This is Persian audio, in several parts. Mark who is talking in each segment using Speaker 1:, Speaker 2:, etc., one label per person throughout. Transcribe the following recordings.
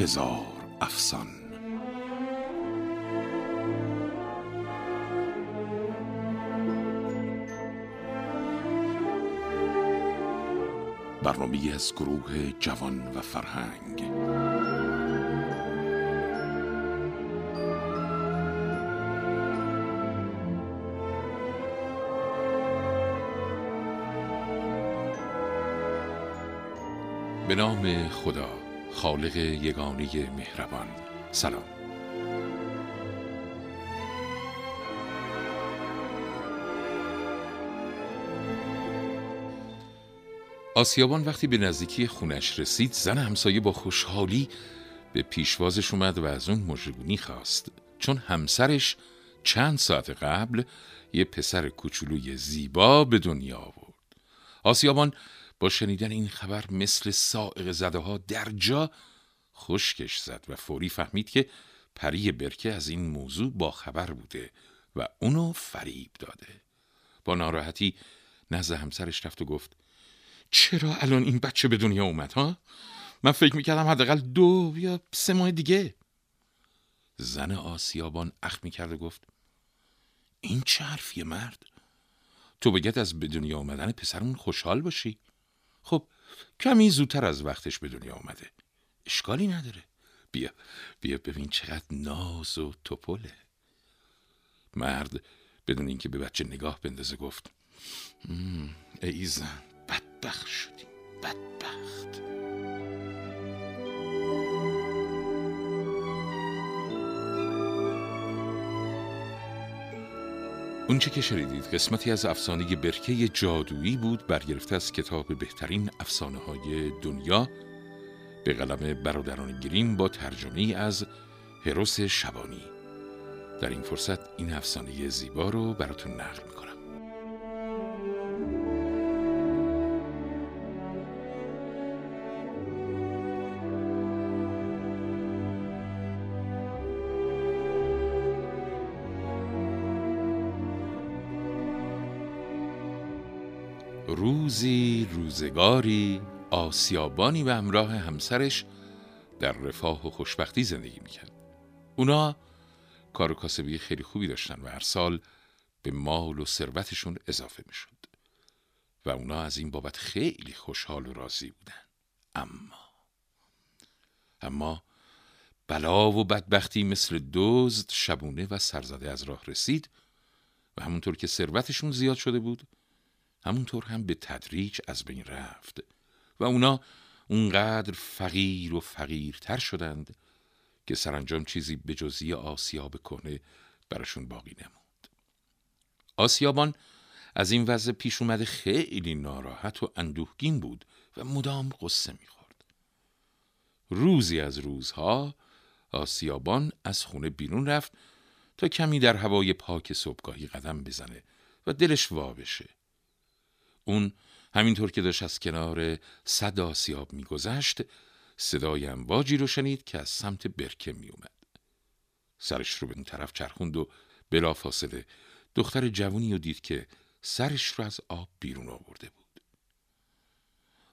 Speaker 1: هزار افسان. برنامه از گروه جوان و فرهنگ. به نام خدا. خالق یگانه مهربان. سلام. آسیابان وقتی به نزدیکی خونش رسید زن همسایه با خوشحالی به پیشوازش اومد و از اون مژگونی خواست. چون همسرش چند ساعت قبل یه پسر کوچولوی زیبا به دنیا آورد. آسیابان با شنیدن این خبر مثل سائق زده ها در جا خشکش زد و فوری فهمید که پری برکه از این موضوع با خبر بوده و اونو فریب داده. با ناراحتی نزد همسرش رفت و گفت چرا الان این بچه به دنیا اومد ها؟ من فکر می‌کردم حداقل دو یا سه ماه دیگه. زن آسیابان اخ می‌کرد و گفت این چه حرفیه مرد؟ تو بگید از به دنیا آمدن پسرمون خوشحال باشی. خب کمی زودتر از وقتش به دنیا آمده اشکالی نداره. بیا بیا ببین چقدر ناز و توپله. مرد بدون اینکه به بچه نگاه بندازه گفت ای زن بدبخت شدیم بدبخت. اونچه که شنیدید قسمتی از افسانه برکه جادویی بود برگرفته از کتاب بهترین افسانه های دنیا. به قلم برادران گریم با ترجمه از هروس شبانی. در این فرصت این افسانه زیبا رو براتون نقل می‌کنم. روزی روزگاری آسیابانی و همراه همسرش در رفاه و خوشبختی زندگی می‌کرد. اونا کار و کاسبی خیلی خوبی داشتن و هر سال به مال و ثروتشون اضافه می‌شد. و اونا از این بابت خیلی خوشحال و راضی بودن. اما اما بلا و بدبختی مثل دزد شبونه و سرزده از راه رسید و همونطور که ثروتشون زیاد شده بود همونطور هم به تدریج از بین رفت و اونا اونقدر فقیر و فقیرتر شدند که سرانجام چیزی به جزی آسیاب کنه براشون باقی نموند. آسیابان از این وضع پیش اومده خیلی ناراحت و اندوهگین بود و مدام قصه می‌خورد. روزی از روزها آسیابان از خونه بیرون رفت تا کمی در هوای پاک صبحگاهی قدم بزنه و دلش وا بشه. اون همینطور که داشت از کنار صد آسیاب میگذشت صدای امواجی رو شنید که از سمت برکه میومد سرش رو به اون طرف چرخوند و بلا فاصله دختر جوونی رو دید که سرش رو از آب بیرون آورده بود.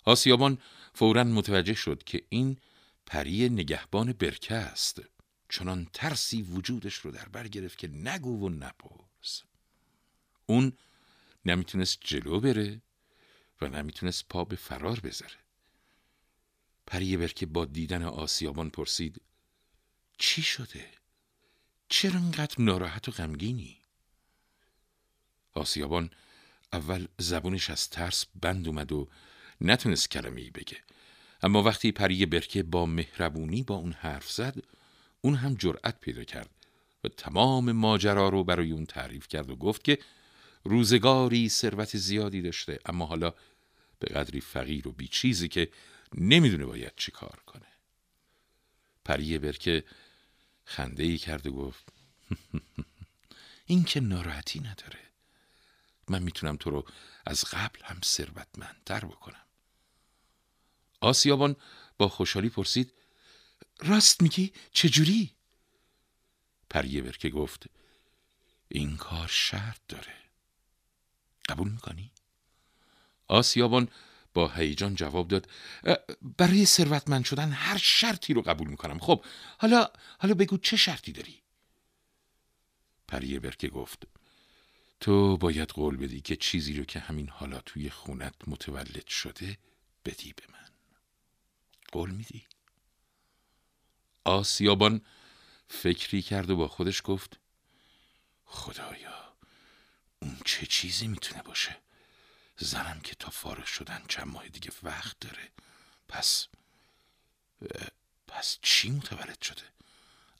Speaker 1: آسیابان فورا متوجه شد که این پری نگهبان برکه است. چنان ترسی وجودش رو در بر گرفت که نگو و نپرس. اون نمی‌تونست جلو بره و نمی‌تونست پا به فرار بذاره پری برکه با دیدن آسیابان پرسید چی شده؟ چرا انقدر ناراحت و غمگینی؟ آسیابان اول زبونش از ترس بند اومد و نتونست کلمه ای بگه اما وقتی پری برکه با مهربونی با اون حرف زد اون هم جرأت پیدا کرد و تمام ماجرا رو برای اون تعریف کرد و گفت که روزگاری ثروت زیادی داشته اما حالا به قدری فقیر و بیچیزی که نمی‌دونه باید چی کار کنه. پریه برکه خنده ای کرد و گفت این که ناراحتی نداره. من می‌تونم تو رو از قبل هم ثروتمندتر بکنم. آسیابان با خوشحالی پرسید راست میگی؟ چجوری؟ پریه برکه گفت این کار شرط داره. قبول می‌کنی؟ آسیابان با هیجان جواب داد. برای ثروتمند شدن هر شرطی رو قبول می‌کنم. خب حالا حالا بگو چه شرطی داری؟ پری برکه گفت تو باید قول بدی که چیزی رو که همین حالا توی خونت متولد شده بدی به من. قول میدی؟ آسیابان فکری کرد و با خودش گفت خدایا اون چه چیزی می‌تونه باشه؟ زنم که تا فارغ شدن چند ماه دیگه وقت داره. پس پس چی متولد شده؟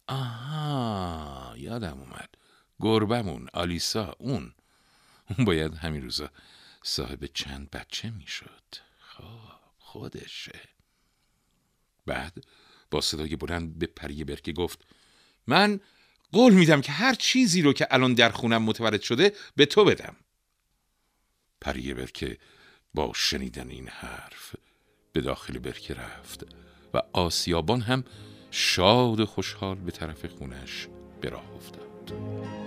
Speaker 1: آها یادم اومد. گربمون آلیسا اون. اون باید همین روزا صاحب چند بچه می‌شد. خب خودشه. بعد با صدای بلند به پری برکه گفت من قول میدم که هر چیزی رو که الان در خونم متولد شده به تو بدم. پری برکه با شنیدن این حرف به داخل برکه رفت و آسیابان هم شاد و خوشحال به طرف خونش به راه افتاد.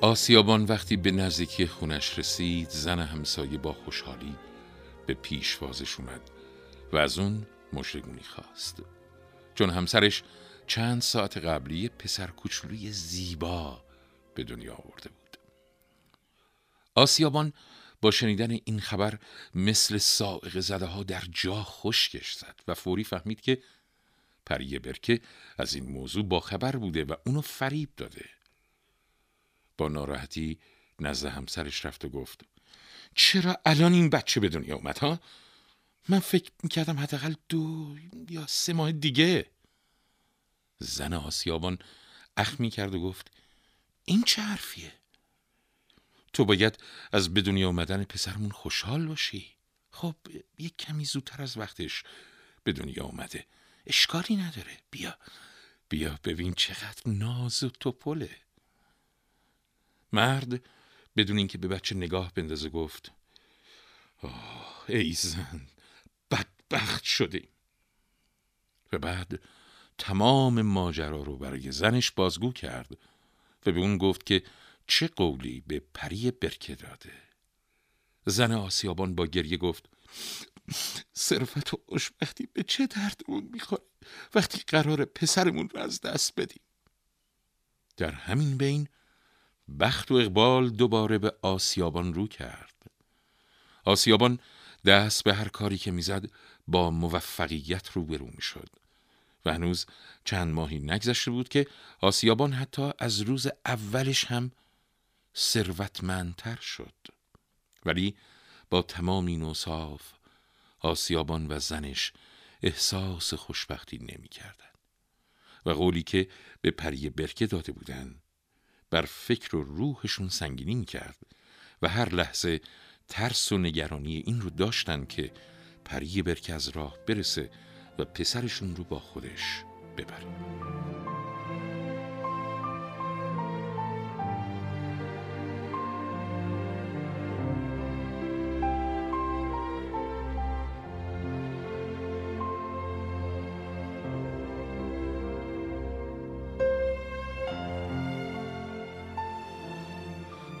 Speaker 1: آسیابان وقتی به نزدیکی خونش رسید زن همسایه با خوشحالی به پیشوازش اومد و از اون مشرگونی خواست. چون همسرش چند ساعت قبلی پسر کوچولوی زیبا به دنیا آورده بود. آسیابان با شنیدن این خبر مثل سائق زده ها در جا خشکش زد و فوری فهمید که پری برکه از این موضوع با خبر بوده و اونو فریب داده. با ناراحتی نزد همسرش رفت و گفت چرا الان این بچه به دنیا اومد ها؟ من فکر می‌کردم حداقل دو یا سه ماه دیگه. زن آسیابان اخمی کرد و گفت این چه حرفیه؟ تو باید از به دنیا اومدن پسرمون خوشحال باشی. خب یک کمی زودتر از وقتش به دنیا اومده. اشکالی نداره. بیا بیا ببین چقدر ناز و توپله. مرد بدون اینکه به بچه نگاه بندازه گفت آه ای زن بدبخت شدیم و بعد تمام ماجرا رو برای زنش بازگو کرد و به اون گفت که چه قولی به پری برکه داده. زن آسیابان با گریه گفت صرفت و اشبختی به چه دردمون می‌خوره؟ وقتی قرار پسرمون رو از دست بدیم. در همین بین بخت و اقبال دوباره به آسیابان رو کرد. آسیابان دست به هر کاری که می‌زد با موفقیت روبرو می‌شد و هنوز چند ماهی نگذشته بود که آسیابان حتی از روز اولش هم ثروتمندتر شد. ولی با تمام این اوصاف آسیابان و زنش احساس خوشبختی نمی‌کردند و قولی که به پری برکه داده بودند بر فکر و روحشون سنگینی می‌کرد و هر لحظه ترس و نگرانی این رو داشتن که پری برکه از راه برسه و پسرشون رو با خودش ببره.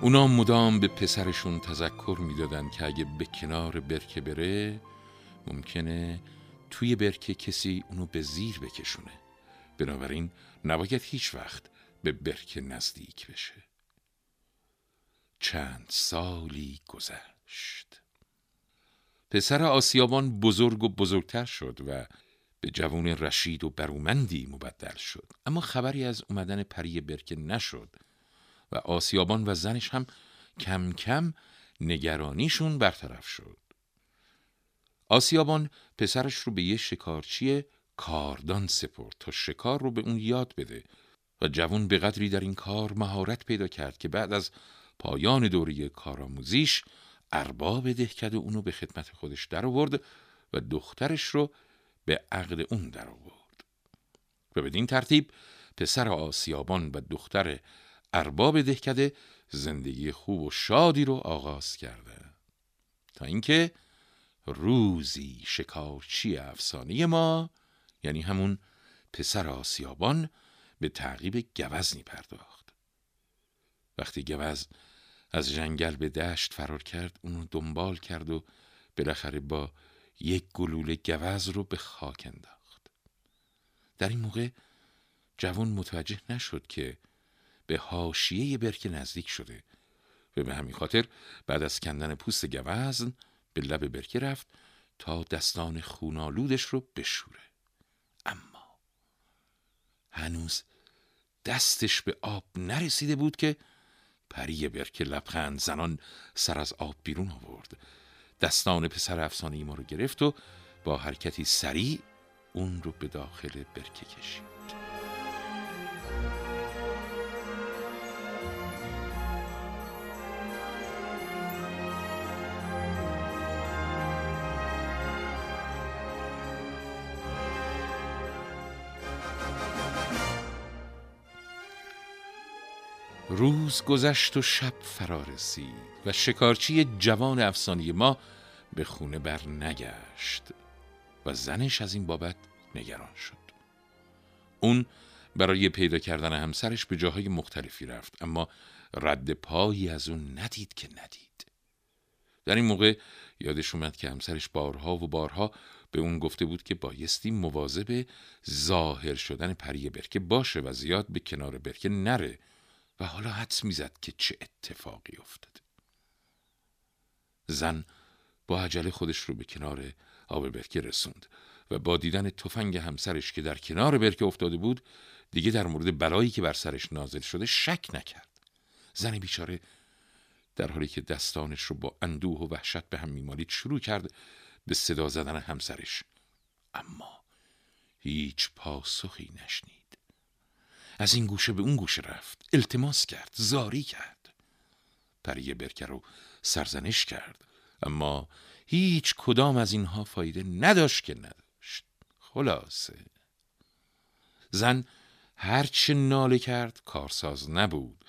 Speaker 1: اونا مدام به پسرشون تذکر می‌دادن که اگه به کنار برکه بره ممکنه توی برکه کسی اونو به زیر بکشونه. بنابراین نباید هیچ وقت به برکه نزدیک بشه. چند سالی گذشت. پسر آسیابان بزرگ و بزرگتر شد و به جوان رشید و برومندی مبدل شد. اما خبری از اومدن پری برکه نشد. و آسیابان و زنش هم کم کم نگرانیشون برطرف شد. آسیابان پسرش رو به یه شکارچی کاردان سپرد تا شکار رو به اون یاد بده و جوان به قدری در این کار مهارت پیدا کرد که بعد از پایان دوره کارآموزیش ارباب دهکده اونو به خدمت خودش در آورد و دخترش رو به عقد اون در آورد. و بدین ترتیب پسر آسیابان و دختر ارباب دهکده زندگی خوب و شادی رو آغاز کرده. تا اینکه روزی شکارچی افسانه ما یعنی همون پسر آسیابان به تعقیب گوزنی پرداخت وقتی گوز از جنگل به دشت فرار کرد اونو دنبال کرد و بالاخره با یک گلوله گوز رو به خاک انداخت. در این موقع جوان متوجه نشد که به حاشیه برکه نزدیک شده. و به همین خاطر بعد از کندن پوست گوزن به لب برکه رفت تا دستان خونالودش رو بشوره. اما هنوز دستش به آب نرسیده بود که پری برکه لبخند زنان سر از آب بیرون آورد. دستان پسر افسانه ما رو گرفت و با حرکتی سریع اون رو به داخل برکه کشید. روز گذشت و شب فرا رسید و شکارچی جوان افسانی ما به خونه بر نگشت و زنش از این بابت نگران شد. اون برای پیدا کردن همسرش به جاهای مختلفی رفت اما رد پایی از اون ندید که ندید. در این موقع یادش اومد که همسرش بارها و بارها به اون گفته بود که بایستی مواظب ظاهر شدن پری برکه باشه و زیاد به کنار برکه نره. و حالا حدس می‌زد که چه اتفاقی افتاده. زن با عجله خودش رو به کنار آب برکه رسوند و با دیدن تفنگ همسرش که در کنار برکه افتاده بود دیگه در مورد بلایی که بر سرش نازل شده شک نکرد. زن بیچاره در حالی که دستانش رو با اندوه و وحشت به هم میمالید شروع کرد به صدا زدن همسرش. اما هیچ پاسخی نشنید. از این گوشه به اون گوشه رفت التماس کرد زاری کرد. پری برکه رو سرزنش کرد اما هیچ کدام از اینها فایده نداشت که نداشت. خلاصه. زن هرچه ناله کرد کارساز نبود.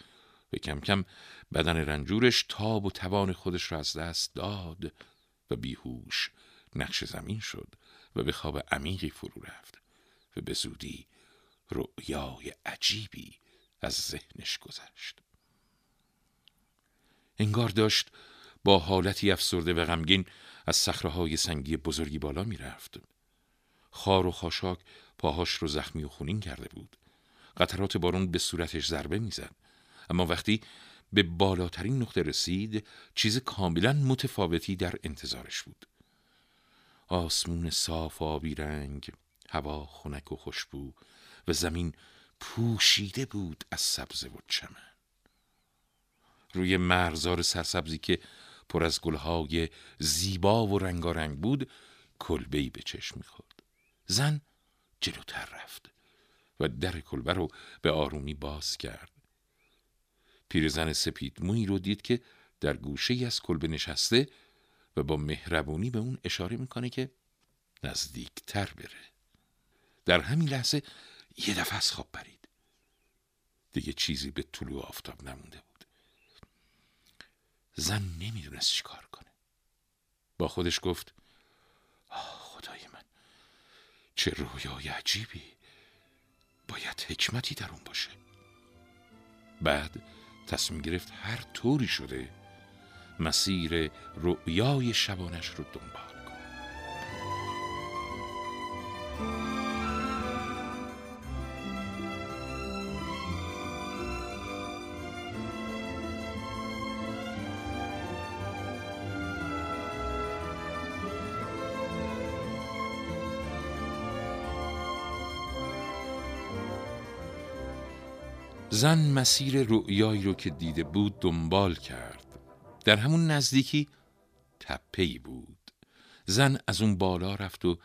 Speaker 1: و کم کم بدن رنجورش تاب و توان خودش را از دست داد و بیهوش نقش زمین شد و به خواب عمیقی فرو رفت و به زودی رؤیای عجیبی از ذهنش گذشت انگار داشت با حالتی افسرده و غمگین از صخره‌های سنگی بزرگی بالا می‌رفت. خار و خاشاک پاهاش رو زخمی و خونین کرده بود. قطرات بارون به صورتش ضربه می‌زد. اما وقتی به بالاترین نقطه رسید چیز کاملا متفاوتی در انتظارش بود. آسمون صاف آبی رنگ، هوا خنک و خوشبو و زمین پوشیده بود از سبز و چمن. روی مرزار سرسبزی که پر از گلهای زیبا و رنگارنگ بود کلبهی به چشم می‌خورد. زن جلوتر رفت و در کلبه رو به آرومی باز کرد. پیرزن سپید موی رو دید که در گوشه ای از کلبه نشسته و با مهربونی به اون اشاره می‌کنه که نزدیکتر بره. در همین لحظه یه دفعه از خواب پرید. دیگه چیزی به طلوع آفتاب نمونده بود. زن نمی‌دونست چی کار کنه. با خودش گفت آه خدای من چه رویای عجیبی. باید حکمتی در اون باشه. بعد تصمیم گرفت هر طوری شده مسیر رؤیای شبانش رو دنبال. زن مسیر رؤیایی رو که دیده بود دنبال کرد. در همون نزدیکی تپهی بود. زن از اون بالا رفت و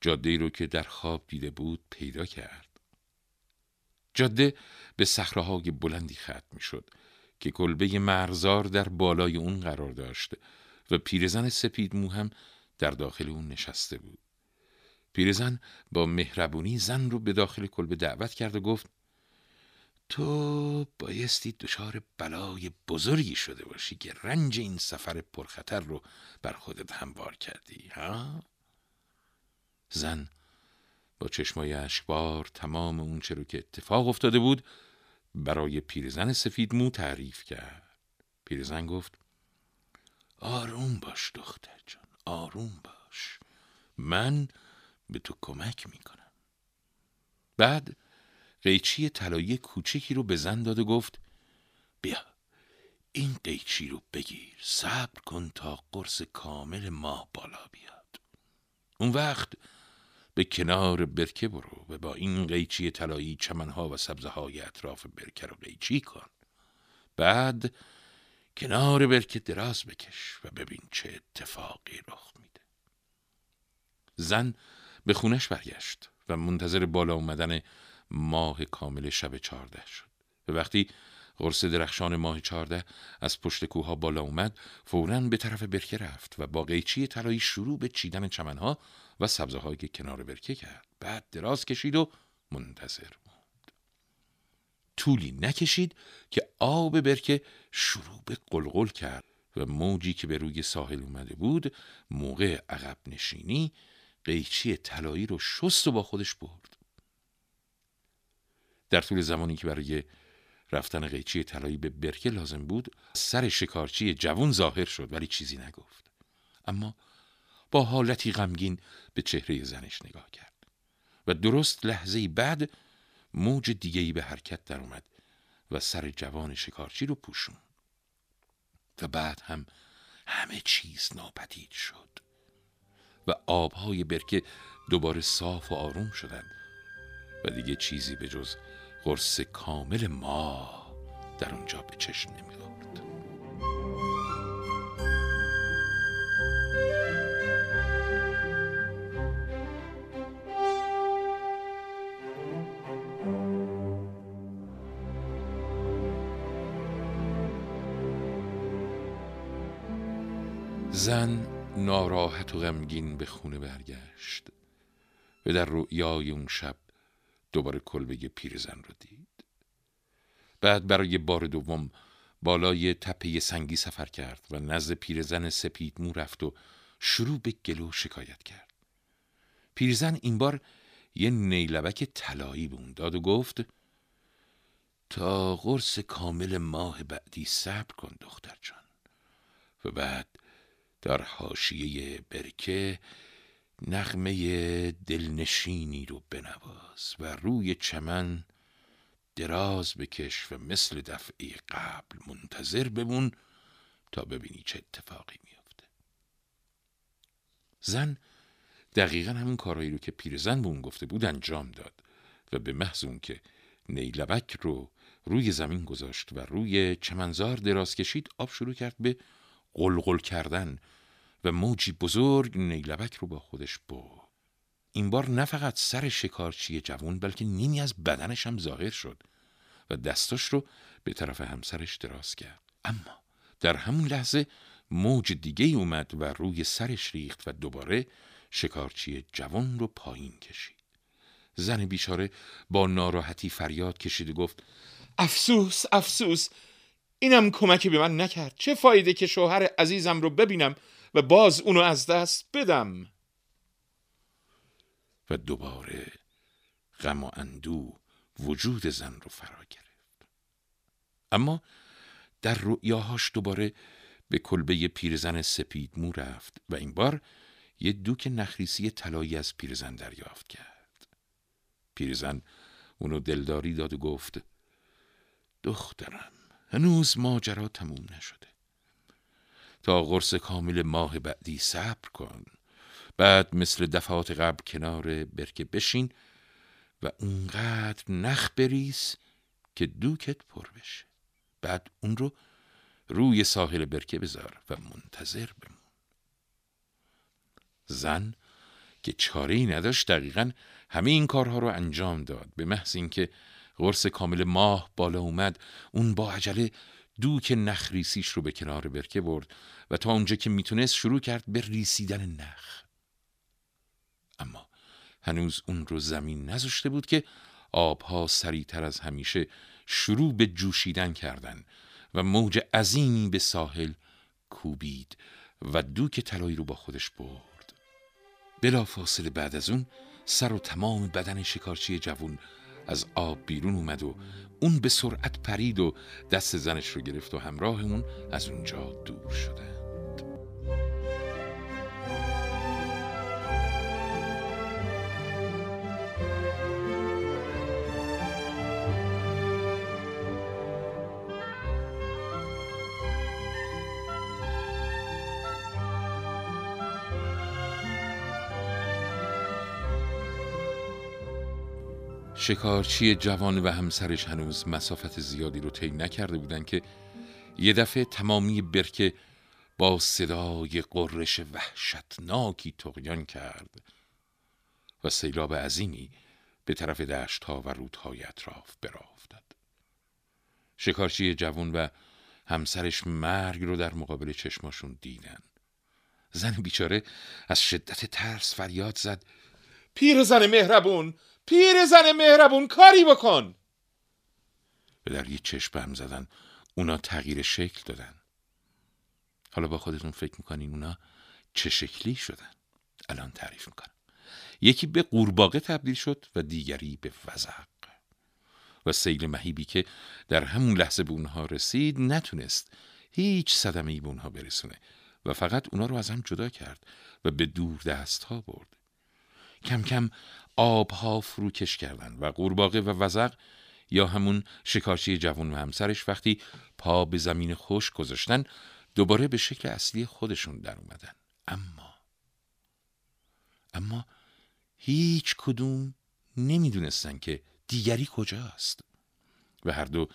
Speaker 1: جاده رو که در خواب دیده بود پیدا کرد. جاده به صخره‌های بلندی ختم می شد که کلبه مرزار در بالای اون قرار داشت و پیرزن سپید مو هم در داخل اون نشسته بود. پیرزن با مهربونی زن رو به داخل کلبه دعوت کرد و گفت تو بایستی دچار بلای بزرگی شده باشی که رنج این سفر پرخطر رو بر خودت هموار کردی ها؟ زن با چشمای اشکبار تمام اون رو که اتفاق افتاده بود برای پیرزن سفید مو تعریف کرد. پیرزن گفت آروم باش دختر جان آروم باش. من به تو کمک می‌کنم. بعد قیچی طلایی کوچکی رو به زن داد و گفت بیا این قیچی رو بگیر صبر کن تا قرص کامل ماه بالا بیاد. اون وقت به کنار برکه برو و با این قیچی طلایی چمنها و سبزه های اطراف برکه رو قیچی کن. بعد کنار برکه دراز بکش و ببین چه اتفاقی رخ میده. زن به خونش برگشت و منتظر بالا اومدن ماه کامل شب چارده شد. و وقتی قرص درخشان ماه چارده از پشت کوها بالا اومد فورا به طرف برکه رفت و با قیچی طلایی شروع به چیدن چمنها و سبزه که کنار برکه کرد. بعد دراز کشید و منتظر موند. طولی نکشید که آب برکه شروع به قلقل کرد و موجی که به روی ساحل اومده بود موقع عقب نشینی قیچی طلایی رو شست و با خودش برد. در طول زمانی که برای رفتن قیچی طلایی به برکه لازم بود سر شکارچی جوون ظاهر شد ولی چیزی نگفت. اما با حالتی غمگین به چهره زنش نگاه کرد و درست لحظه بعد موج دیگهی به حرکت در اومد و سر جوان شکارچی رو پوشون و بعد هم همه چیز ناپدید شد و آبهای برکه دوباره صاف و آروم شدند و دیگه چیزی به جز قرص کامل ما در اونجا به چشم نمی زن ناراحت و غمگین به خونه برگشت. و در رؤیای اون شب دوباره کلبه پیرزن رو دید. بعد برای بار دوم بالای تپه سنگی سفر کرد و نزد پیرزن سپید مو رفت و شروع به گلو شکایت کرد. پیرزن این بار یه نیلبک طلایی به اون داد و گفت تا قرص کامل ماه بعدی صبر کن دختر جان. و بعد در حاشیه برکه نغمه دلنشینی رو بنواز و روی چمن دراز بکش و مثل دفعه قبل منتظر بمون تا ببینی چه اتفاقی میافته. زن دقیقا همون کارهایی رو که پیرزن به اون گفته بود انجام داد و به محض اون که نیلبک رو روی زمین گذاشت و روی چمنزار دراز کشید آب شروع کرد به قلقل کردن و موجی بزرگ نیلبک رو با خودش برد. این بار نه فقط سر شکارچی جوان بلکه نیمی از بدنش هم ظاهر شد و دستاش رو به طرف همسرش دراز کرد. اما در همون لحظه موج دیگه اومد و روی سرش ریخت و دوباره شکارچی جوان رو پایین کشید. زن بیچاره با ناراحتی فریاد کشید و گفت
Speaker 2: افسوس افسوس اینم کمکی به من نکرد. چه فایده که شوهر عزیزم رو ببینم و باز اونو از دست بدم.
Speaker 1: و دوباره غم و اندو وجود زن رو فرا گرفت. اما در رؤیاهاش دوباره به کلبه پیرزن سپید مو رفت و این بار یه دوک نخریسی طلایی از پیرزن دریافت کرد. پیرزن اونو دلداری داد و گفت دخترم هنوز ماجرا تموم نشده. تا قرص کامل ماه بعدی صبر کن. بعد مثل دفعات قبل کنار برکه بشین و اونقدر نخ بریز که دوکت پر بشه. بعد اون رو روی ساحل برکه بذار و منتظر بمون. زن که چاره ای نداشت دقیقا همه این کارها رو انجام داد به محض اینکه قرص کامل ماه بالا اومد اون با عجله دوک نخ ریسیش رو به کنار برکه برد و تا اونجا که می‌تونست شروع کرد به ریسیدن نخ. اما هنوز اون رو زمین نذاشته بود که آبها سریعتر از همیشه شروع به جوشیدن کردن و موج عظیمی به ساحل کوبید و دوک طلایی رو با خودش برد. بلا فاصله بعد از اون سر و تمام بدن شکارچی جوون از آب بیرون اومد و اون به سرعت پرید و دست زنش رو گرفت و همراه اون از اونجا دور شده شکارچی جوان و همسرش هنوز مسافت زیادی رو طی نکرده بودن که یه دفعه تمامی برکه با صدای قررش وحشتناکی تقیان کرد و سیلاب عظیمی به طرف دشتها و رودهای اطراف براه افتاد. شکارچی جوان و همسرش مرگ رو در مقابل چشماشون دیدن. زن بیچاره از شدت ترس فریاد زد
Speaker 2: پیر زن مهربون پیر زن مهربون کاری بکن!
Speaker 1: به در یه چشم هم زدن. اونا تغییر شکل دادن. حالا با خودتون فکر می‌کنین اونا چه شکلی شدن؟ الان تعریف می‌کنم. یکی به قورباغه تبدیل شد و دیگری به وزق. و سیل مهیبی که در همون لحظه به اونها رسید نتونست هیچ صدمه ای به اونها برسونه و فقط اونا رو از هم جدا کرد و به دور دست ها برد. کم کم آبها فروکش کردند و قورباغه و وزق یا همون شکارچی جوان و همسرش وقتی پا به زمین خوش گذاشتن دوباره به شکل اصلی خودشون در اومدن. اما اما هیچ کدوم نمی‌دونستن که دیگری کجاست. و هر دو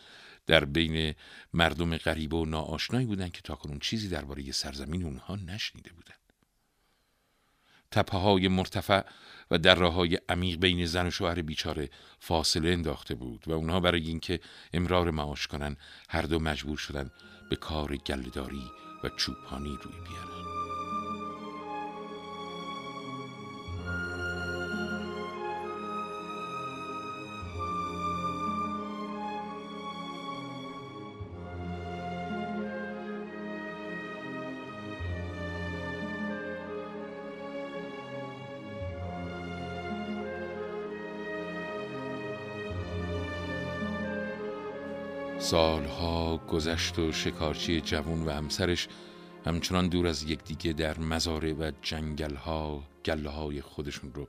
Speaker 1: در بین مردم غریب و ناآشنایی بودند که تاکنون چیزی درباره سرزمین اونها نشنیده بودند تپه های مرتفع و در های عمیق بین زن و شوهر بیچاره فاصله انداخته بود و اونها برای اینکه امرار معاش کنن هر دو مجبور شدن به کار گلداری و چوپانی روی بیارن. سالها گذشت و شکارچی جوون و همسرش همچنان دور از یکدیگه در مزاره و جنگلها گله های خودشون رو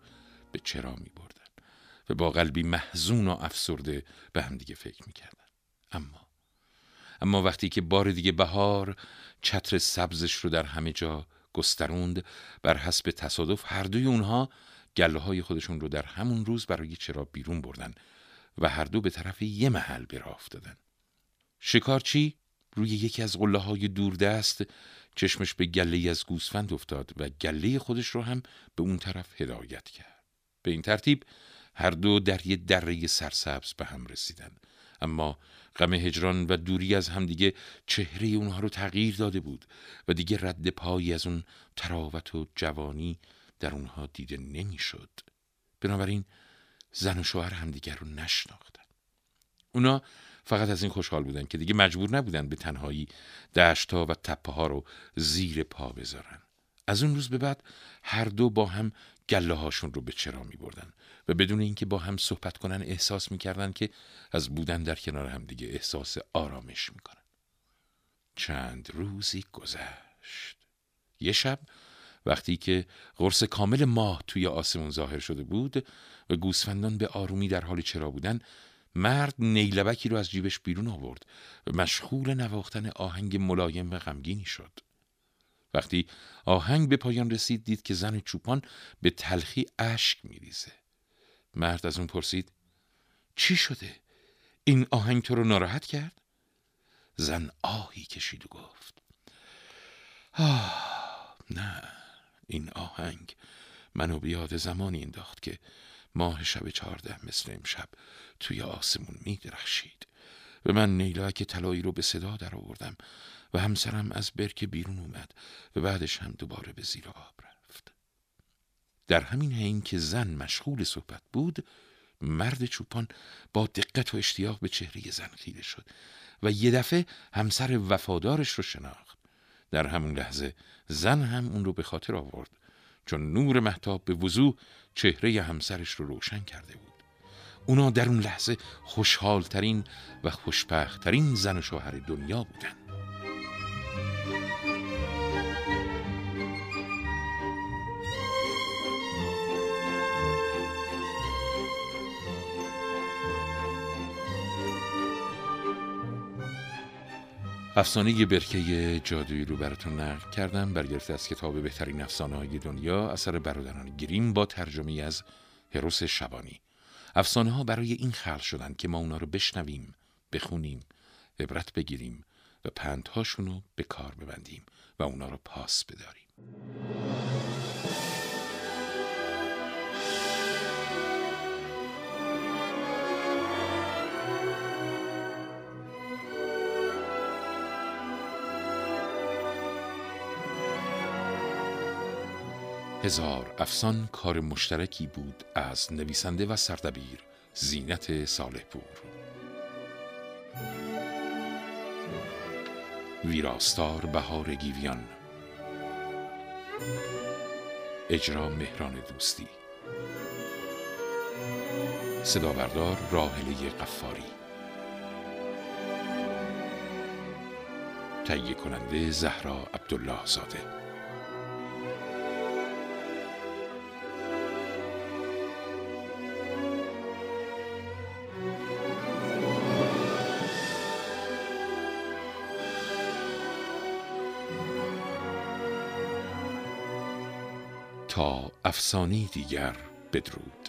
Speaker 1: به چرا می بردن و با قلبی محزون و افسرده به همدیگه فکر می کردن. اما اما وقتی که بار دیگه بهار چتر سبزش رو در همه جا گستروند بر حسب تصادف هر دوی اونها گله های خودشون رو در همون روز برای چرا بیرون بردن و هر دو به طرف یه محل به شکارچی روی یکی از قله های دوردست چشمش به گله از گوسفند افتاد و گله خودش رو هم به اون طرف هدایت کرد. به این ترتیب هر دو در یه دره سرسبز به هم رسیدن. اما غم هجران و دوری از همدیگه چهره اونها رو تغییر داده بود و دیگه رد پایی از اون تراوت و جوانی در اونها دیده نمی‌شد. بنابراین زن و شوهر همدیگر رو نشناختن. اونا فقط از این خوشحال بودن که دیگه مجبور نبودن به تنهایی دشتا و تپه ها رو زیر پا بذارن. از اون روز به بعد هر دو با هم گله هاشون رو به چرا می بردن و بدون اینکه با هم صحبت کنن احساس می‌کردن که از بودن در کنار هم دیگه احساس آرامش می‌کنن. چند روزی گذشت. یه شب وقتی که قرص کامل ماه توی آسمون ظاهر شده بود و گوسفندان به آرومی در حال چرا بودن مرد نیلبکی رو از جیبش بیرون آورد و مشغول نواختن آهنگ ملایم و غمگینی شد وقتی آهنگ به پایان رسید دید که زن چوپان به تلخی اشک میریزه مرد از اون پرسید چی شده؟ این آهنگ تو رو ناراحت کرد؟ زن آهی کشید و گفت آه نه این آهنگ منو بیاد زمانی انداخت که ماه شب چهارده مثل امشب توی آسمون می درخشید و من نیلک طلایی رو به صدا در آوردم و همسرم از برکه بیرون اومد و بعدش هم دوباره به زیر آب رفت. در همین حین که زن مشغول صحبت بود مرد چوپان با دقت و اشتیاق به چهره زن خیره شد و یه دفعه همسر وفادارش رو شناخت. در همون لحظه زن هم اون رو به خاطر آورد چون نور محتاب به وضوح چهره همسرش رو روشن کرده بود. اونا در اون لحظه خوشحالترین و خوشبختترین زن و شوهر دنیا بودن. افسانه برکه جادویی رو براتون نقل کردم. برگرفته از کتاب بهترین افسانه های دنیا اثر برادران گریم با ترجمه از هروس شبانی. افسانه ها برای این خلق شدن که ما اونا رو بشنویم بخونیم عبرت بگیریم و پندهاشون رو به کار ببندیم و اونا رو پاس بداریم. هزار افسان کار مشترکی بود از نویسنده و سردبیر زینت صالح پور ویراستار بهار گیویان. اجرا مهران دوستی. صدا بردار راهله قفاری تهیه کننده زهرا عبدالله زاده افسانی دیگر بدرود.